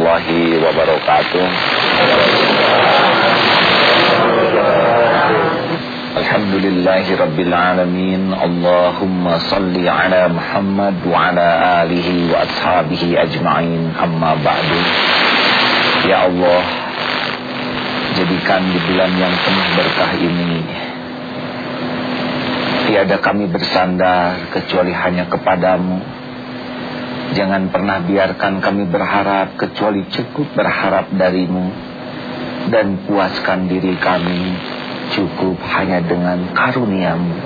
warahmatullahi wabarakatuh. Alhamdulillahi rabbil alamin. Allahumma salli ala Muhammad wa ala alihi wa ashabihi ajma'in. Amma ba'du. Ya Allah Jadikan di bulan yang penuh berkah ini Tiada kami bersandar kecuali hanya kepadamu Jangan pernah biarkan kami berharap kecuali cukup berharap darimu. Dan puaskan diri kami cukup hanya dengan karuniamu.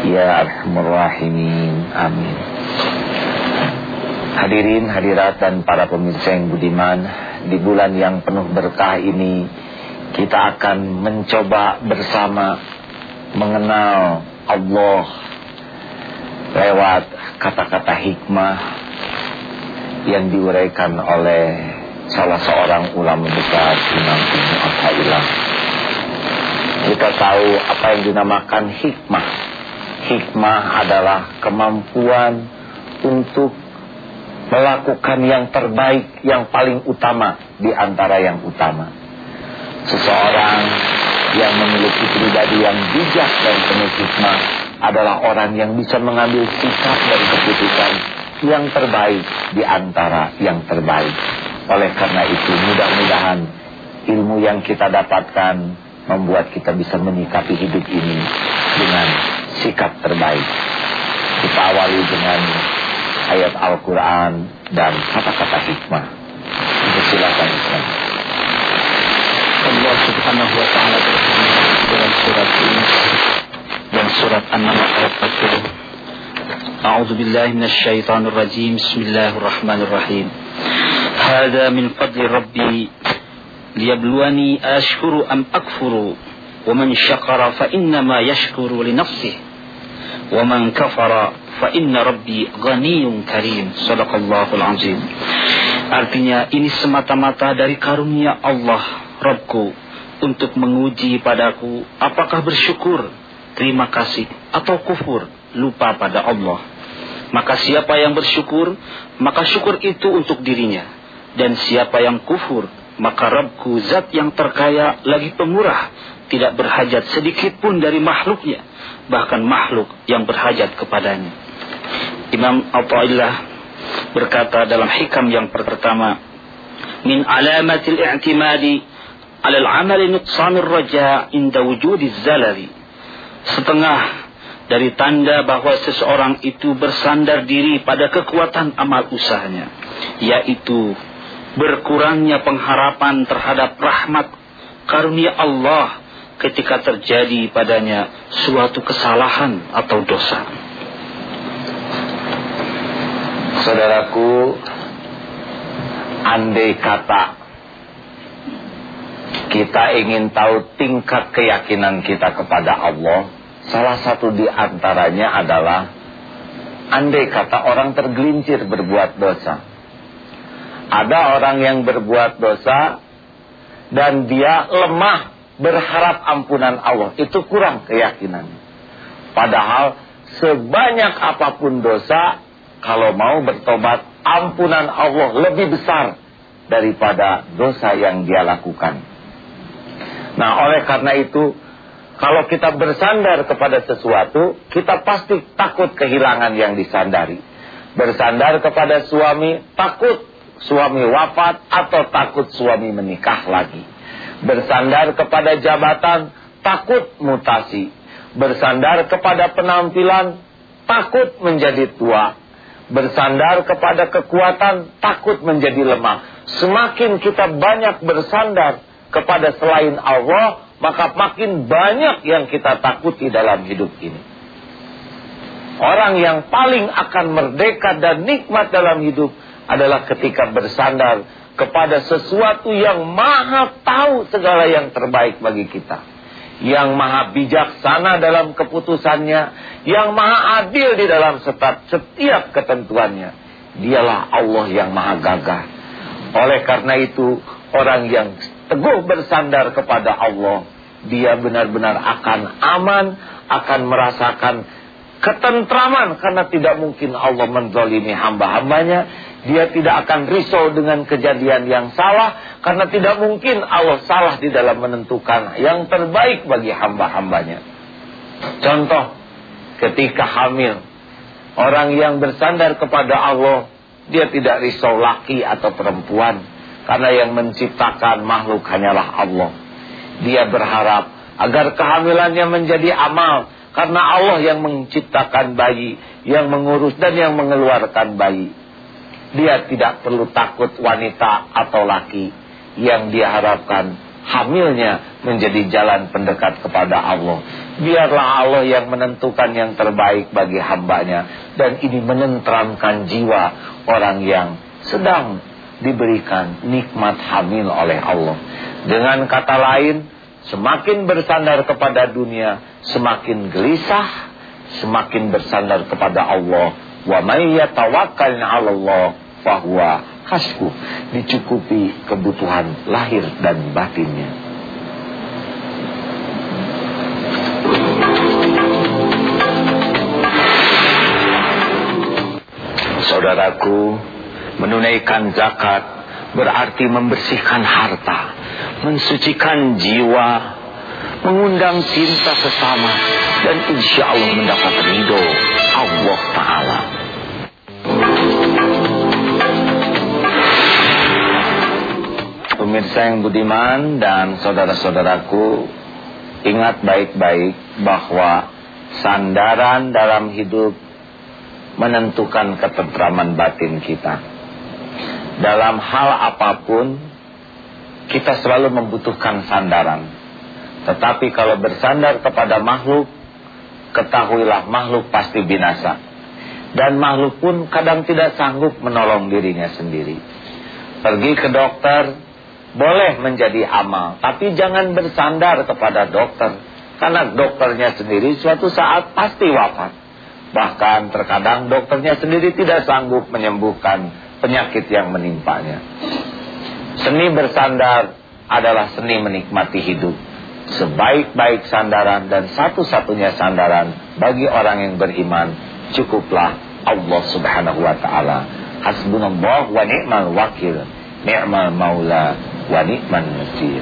Ya Arhamur Rahimin Amin. Hadirin hadirat dan para pemirsa yang budiman Di bulan yang penuh berkah ini Kita akan mencoba bersama Mengenal Allah Lewat kata-kata hikmah yang diuraikan oleh salah seorang ulama besar Imam Ibnu Athaillah. Kita tahu apa yang dinamakan hikmah. Hikmah adalah kemampuan untuk melakukan yang terbaik, yang paling utama di antara yang utama. Seseorang yang memiliki pribadi yang bijak dan penuh hikmah adalah orang yang bisa mengambil sikap dan keputusan yang terbaik di antara yang terbaik. Oleh karena itu mudah-mudahan ilmu yang kita dapatkan membuat kita bisa menyikapi hidup ini dengan sikap terbaik. Kita awali dengan ayat Al-Quran dan kata-kata hikmah. Silakan. Allah subhanahu wa ta'ala dalam surat ini dan surat An-Naml ayat 40 أعوذ بالله من الشيطان الرجيم بسم الله الرحمن الرحيم هذا من فضل ربي ليبلوني أشكر أم أكفر ومن شكر فإنما يشكر لنفسه ومن كفر فإن ربي غني كريم صدق الله العظيم Artinya ini semata-mata dari karunia Allah Rabbku untuk menguji padaku apakah bersyukur, terima kasih atau kufur, lupa pada Allah. Maka siapa yang bersyukur, maka syukur itu untuk dirinya. Dan siapa yang kufur, maka Rabbku zat yang terkaya lagi pemurah, tidak berhajat sedikit pun dari makhluknya, bahkan makhluk yang berhajat kepadanya. Imam Atta'illah berkata dalam hikam yang pertama, Min alamatil i'timadi alal amali nuqsanir raja inda wujudi zalali. Setengah dari tanda bahwa seseorang itu bersandar diri pada kekuatan amal usahanya, yaitu berkurangnya pengharapan terhadap rahmat karunia Allah ketika terjadi padanya suatu kesalahan atau dosa. Saudaraku, andai kata kita ingin tahu tingkat keyakinan kita kepada Allah, Salah satu di antaranya adalah andai kata orang tergelincir berbuat dosa. Ada orang yang berbuat dosa dan dia lemah berharap ampunan Allah. Itu kurang keyakinan. Padahal sebanyak apa pun dosa kalau mau bertobat ampunan Allah lebih besar daripada dosa yang dia lakukan. Nah oleh karena itu kalau kita bersandar kepada sesuatu, kita pasti takut kehilangan yang disandari. Bersandar kepada suami, takut suami wafat atau takut suami menikah lagi. Bersandar kepada jabatan, takut mutasi. Bersandar kepada penampilan, takut menjadi tua. Bersandar kepada kekuatan, takut menjadi lemah. Semakin kita banyak bersandar kepada selain Allah, maka makin banyak yang kita takuti dalam hidup ini. Orang yang paling akan merdeka dan nikmat dalam hidup adalah ketika bersandar kepada sesuatu yang maha tahu segala yang terbaik bagi kita. Yang maha bijaksana dalam keputusannya. Yang maha adil di dalam setiap, setiap ketentuannya. Dialah Allah yang maha gagah. Oleh karena itu, orang yang teguh bersandar kepada Allah, dia benar-benar akan aman, akan merasakan ketentraman karena tidak mungkin Allah menzalimi hamba-hambanya. Dia tidak akan risau dengan kejadian yang salah karena tidak mungkin Allah salah di dalam menentukan yang terbaik bagi hamba-hambanya. Contoh, ketika hamil, orang yang bersandar kepada Allah, dia tidak risau laki atau perempuan karena yang menciptakan makhluk hanyalah Allah. Dia berharap agar kehamilannya menjadi amal karena Allah yang menciptakan bayi, yang mengurus dan yang mengeluarkan bayi. Dia tidak perlu takut wanita atau laki yang dia harapkan hamilnya menjadi jalan pendekat kepada Allah. Biarlah Allah yang menentukan yang terbaik bagi hambanya. Dan ini menenteramkan jiwa orang yang sedang diberikan nikmat hamil oleh Allah. Dengan kata lain, semakin bersandar kepada dunia, semakin gelisah, semakin bersandar kepada Allah Wa may yatawakkal 'ala Allah fahuwa hasbu. Dicukupi kebutuhan lahir dan batinnya. Saudaraku, menunaikan zakat berarti membersihkan harta, mensucikan jiwa, mengundang cinta sesama dan insya Allah mendapat ridho Allah Ta'ala. Pemirsa yang budiman dan saudara-saudaraku, ingat baik-baik bahwa sandaran dalam hidup menentukan ketentraman batin kita. Dalam hal apa pun, kita selalu membutuhkan sandaran. Tetapi kalau bersandar kepada makhluk, ketahuilah makhluk pasti binasa. Dan makhluk pun kadang tidak sanggup menolong dirinya sendiri. Pergi ke dokter, boleh menjadi amal. Tapi jangan bersandar kepada dokter. Karena dokternya sendiri suatu saat pasti wafat. Bahkan terkadang dokternya sendiri tidak sanggup menyembuhkan penyakit yang menimpanya. Seni bersandar adalah seni menikmati hidup sebaik-baik sandaran dan satu-satunya sandaran bagi orang yang beriman cukuplah Allah Subhanahu wa taala. Hasbunallah wa ni'mal wakil, ni'mal maula wa ni'man nasir.